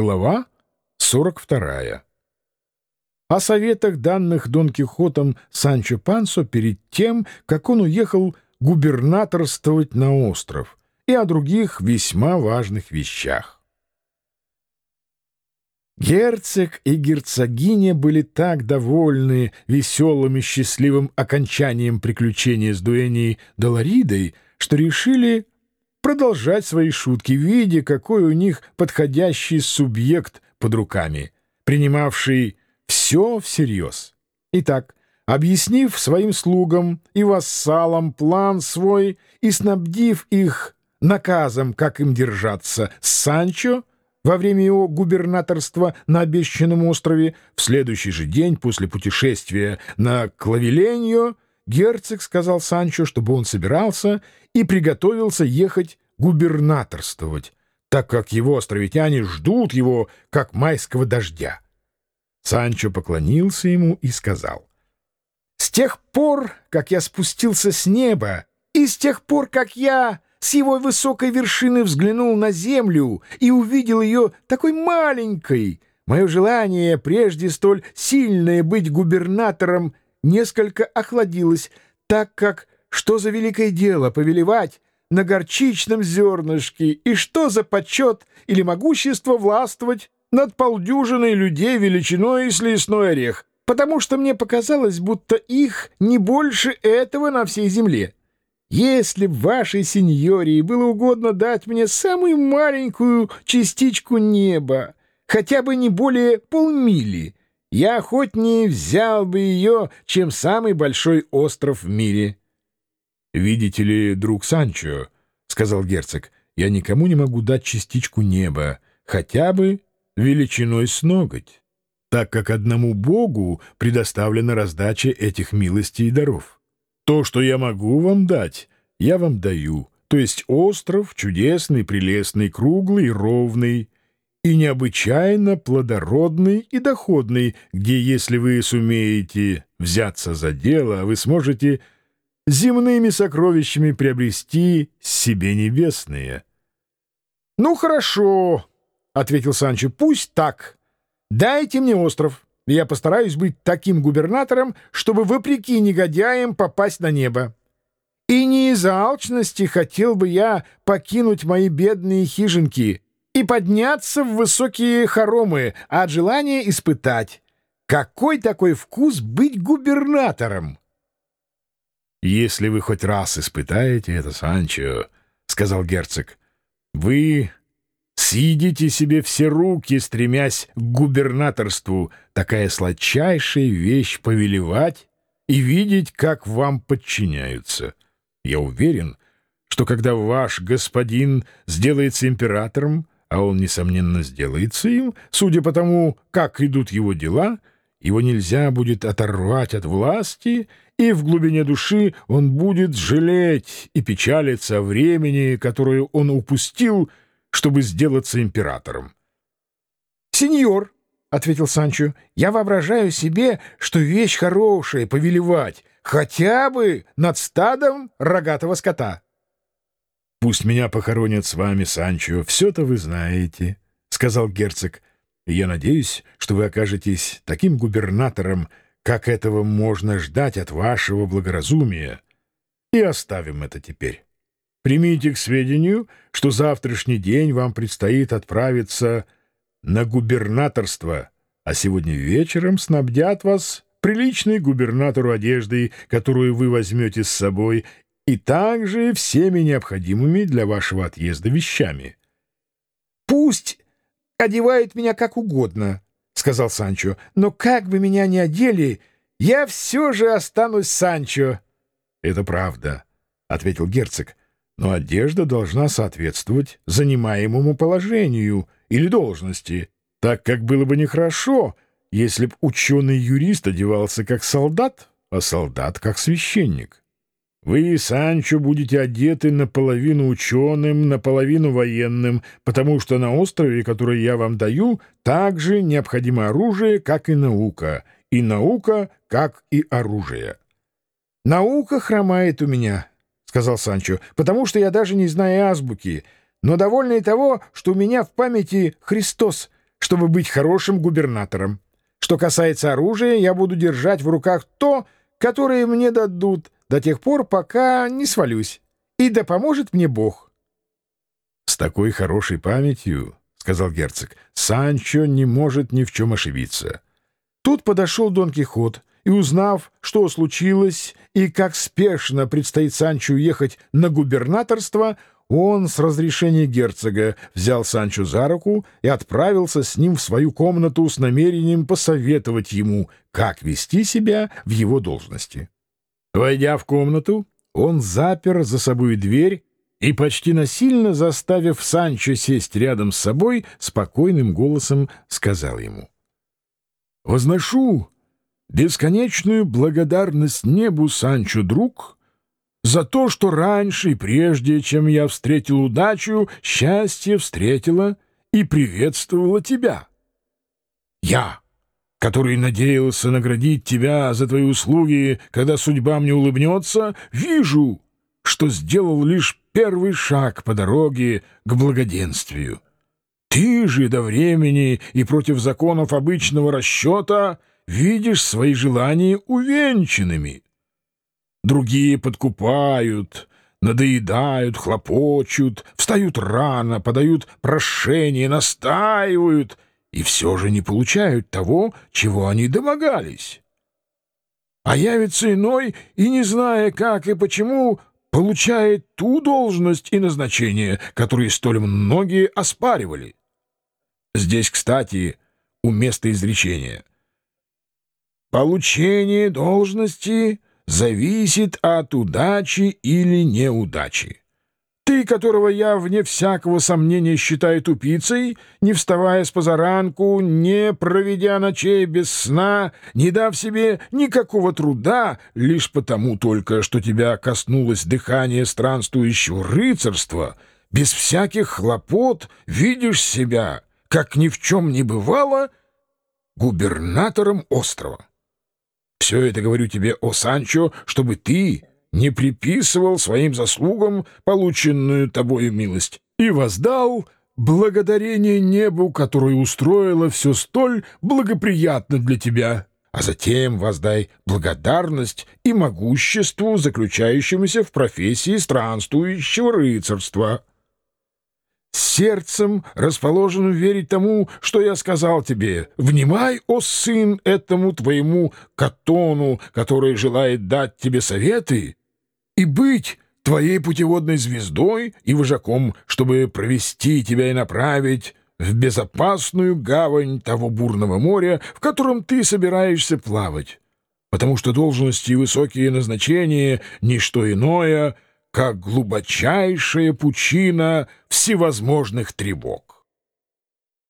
Глава 42. О советах, данных Дон Кихотом Санчо Пансо перед тем, как он уехал губернаторствовать на остров, и о других весьма важных вещах. Герцог и герцогиня были так довольны веселым и счастливым окончанием приключения с Дуэней Долоридой, что решили продолжать свои шутки, видя, какой у них подходящий субъект под руками, принимавший все всерьез. Итак, объяснив своим слугам и вассалам план свой и снабдив их наказом, как им держаться, Санчо во время его губернаторства на обещанном острове, в следующий же день после путешествия на Клавеленью герцог сказал Санчо, чтобы он собирался и приготовился ехать губернаторствовать, так как его островитяне ждут его, как майского дождя. Санчо поклонился ему и сказал, «С тех пор, как я спустился с неба, и с тех пор, как я с его высокой вершины взглянул на землю и увидел ее такой маленькой, мое желание, прежде столь сильное быть губернатором, несколько охладилось, так как что за великое дело повелевать на горчичном зернышке, и что за почет или могущество властвовать над полдюжиной людей величиной с лесной орех, потому что мне показалось, будто их не больше этого на всей земле. Если б вашей сеньории было угодно дать мне самую маленькую частичку неба, хотя бы не более полмили, я охотнее взял бы ее, чем самый большой остров в мире». «Видите ли, друг Санчо, — сказал герцог, — я никому не могу дать частичку неба, хотя бы величиной с ноготь, так как одному Богу предоставлена раздача этих милостей и даров. То, что я могу вам дать, я вам даю, то есть остров чудесный, прелестный, круглый, ровный, и необычайно плодородный и доходный, где, если вы сумеете взяться за дело, вы сможете земными сокровищами приобрести себе небесные. — Ну, хорошо, — ответил Санчо, — пусть так. Дайте мне остров, и я постараюсь быть таким губернатором, чтобы, вопреки негодяям, попасть на небо. И не из-за алчности хотел бы я покинуть мои бедные хижинки и подняться в высокие хоромы, а от желания испытать, какой такой вкус быть губернатором. «Если вы хоть раз испытаете это, Санчо, — сказал герцог, — вы съедите себе все руки, стремясь к губернаторству, такая сладчайшая вещь повелевать и видеть, как вам подчиняются. Я уверен, что когда ваш господин сделается императором, а он, несомненно, сделается им, судя по тому, как идут его дела, его нельзя будет оторвать от власти — и в глубине души он будет жалеть и печалиться о времени, которое он упустил, чтобы сделаться императором. «Сеньор», — ответил Санчо, — «я воображаю себе, что вещь хорошая повелевать, хотя бы над стадом рогатого скота». «Пусть меня похоронят с вами, Санчо, все-то вы знаете», — сказал герцог. «Я надеюсь, что вы окажетесь таким губернатором, как этого можно ждать от вашего благоразумия. И оставим это теперь. Примите к сведению, что завтрашний день вам предстоит отправиться на губернаторство, а сегодня вечером снабдят вас приличной губернатору одеждой, которую вы возьмете с собой, и также всеми необходимыми для вашего отъезда вещами. «Пусть одевают меня как угодно», сказал Санчо. «Но как бы меня ни одели, я все же останусь Санчо». «Это правда», — ответил герцог. «Но одежда должна соответствовать занимаемому положению или должности, так как было бы нехорошо, если б ученый-юрист одевался как солдат, а солдат как священник». Вы, Санчо, будете одеты наполовину ученым, наполовину военным, потому что на острове, который я вам даю, также необходимо оружие, как и наука, и наука, как и оружие. — Наука хромает у меня, — сказал Санчо, — потому что я даже не знаю азбуки, но довольно и того, что у меня в памяти Христос, чтобы быть хорошим губернатором. Что касается оружия, я буду держать в руках то, которое мне дадут до тех пор, пока не свалюсь. И да поможет мне Бог. — С такой хорошей памятью, — сказал герцог, — Санчо не может ни в чем ошибиться. Тут подошел Дон Кихот, и, узнав, что случилось и как спешно предстоит Санчо уехать на губернаторство, он с разрешения герцога взял Санчо за руку и отправился с ним в свою комнату с намерением посоветовать ему, как вести себя в его должности. Войдя в комнату, он запер за собой дверь и, почти насильно заставив Санчо сесть рядом с собой, спокойным голосом сказал ему. «Возношу бесконечную благодарность небу, Санчо, друг, за то, что раньше и прежде, чем я встретил удачу, счастье встретила и приветствовала тебя. Я, который надеялся наградить тебя за твои услуги, когда судьба мне улыбнется, вижу, что сделал лишь первый шаг по дороге к благоденствию. Ты же до времени и против законов обычного расчета видишь свои желания увенчанными. Другие подкупают, надоедают, хлопочут, встают рано, подают прошение, настаивают и все же не получают того, чего они домогались. А явится иной и, не зная как и почему, получает ту должность и назначение, которые столь многие оспаривали. Здесь, кстати, у места изречения. Получение должности — зависит от удачи или неудачи. Ты, которого я, вне всякого сомнения, считаю тупицей, не вставая с позаранку, не проведя ночей без сна, не дав себе никакого труда, лишь потому только, что тебя коснулось дыхание странствующего рыцарства, без всяких хлопот видишь себя, как ни в чем не бывало, губернатором острова. Все это говорю тебе, о Санчо, чтобы ты не приписывал своим заслугам полученную тобою милость и воздал благодарение небу, которое устроило все столь благоприятно для тебя, а затем воздай благодарность и могуществу, заключающемуся в профессии странствующего рыцарства» сердцем, расположенным верить тому, что я сказал тебе. Внимай, о сын, этому твоему катону, который желает дать тебе советы, и быть твоей путеводной звездой и вожаком, чтобы провести тебя и направить в безопасную гавань того бурного моря, в котором ты собираешься плавать, потому что должности и высокие назначения — ничто иное — как глубочайшая пучина всевозможных тревог.